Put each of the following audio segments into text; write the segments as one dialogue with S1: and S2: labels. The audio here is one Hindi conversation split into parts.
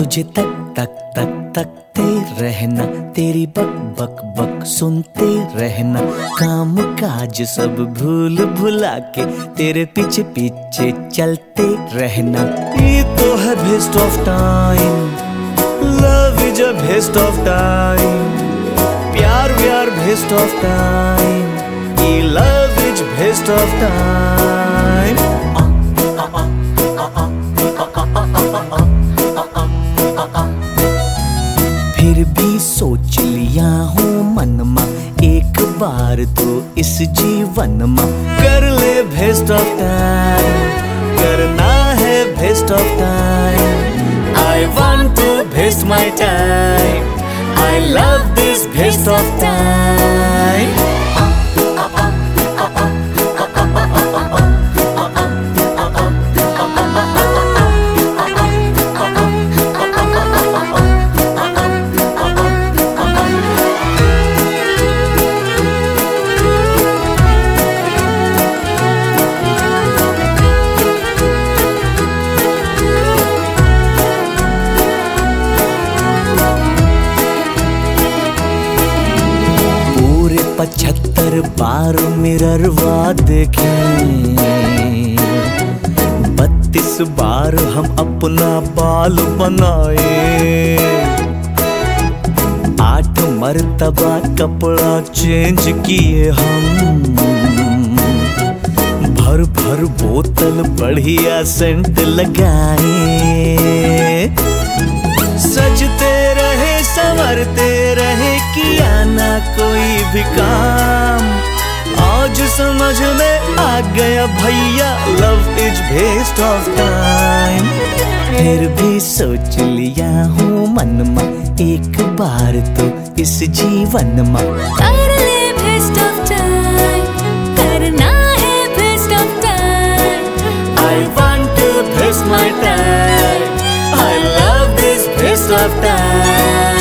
S1: तुझे तक तक तक, तकते रहना। तेरी बक बक बक सुनते रहना। काम, काज सब भूल भुला के तेरे पीछे पीछे चलते रहना। ये तो है best of time love is a best of time प्यार व्यार बेस्ट ऑफ़ टाइम ये love is best of time बार तो इस जीवन में। कर ले बेस्ट ऑफ़ टाइम करना है best of time I want to best my time I love this best of time पचहत्तर बार मिररवा देखे। बत्तीस बार हम अपना बाल बनाए। आठ मर्तबा कपड़ा चेंज किए हम। भर भर बोतल बढ़िया सेंट लगाए। सजते रहे संवरते रहे किया ना कोई भी काम। आज समझ में आ गया भैया love is best of time फिर भी सोच लिया हूँ मन में, एक बार तो इस जीवन में।
S2: है.
S1: I love this best of time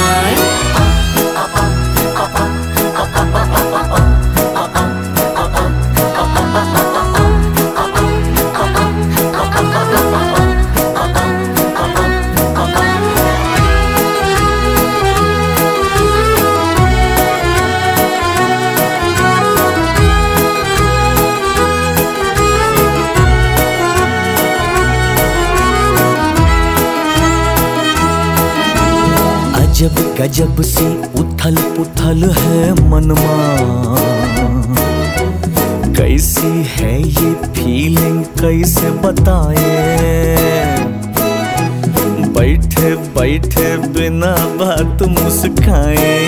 S1: अजब गजब से उथल पुथल है मनमा। कैसी है ये फीलिंग कैसे बताए? बैठे बैठे बिना बात मुस्काए।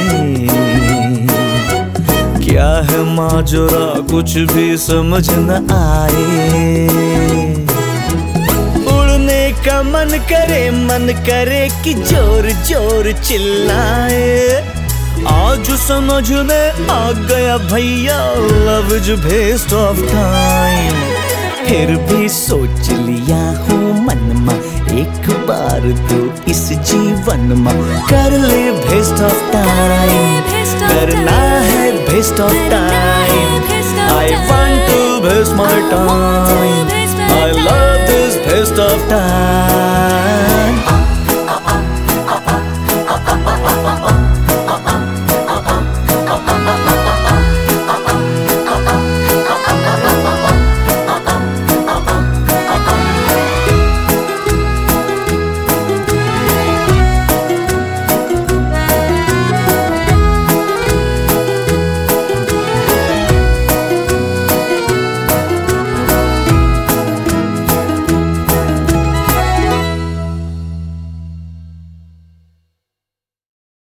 S1: क्या है माजरा, कुछ भी समझ न आए। करे मन करे कि ज़ोर ज़ोर चिल्लाए। आज समझ में आ गया भैया love is best of time फिर भी सोच लिया हूँ मन में एक बार तो इस जीवन में। कर ले बेस्ट ऑफ़ टाइम करना है best of time I want to best my time I love this best of time.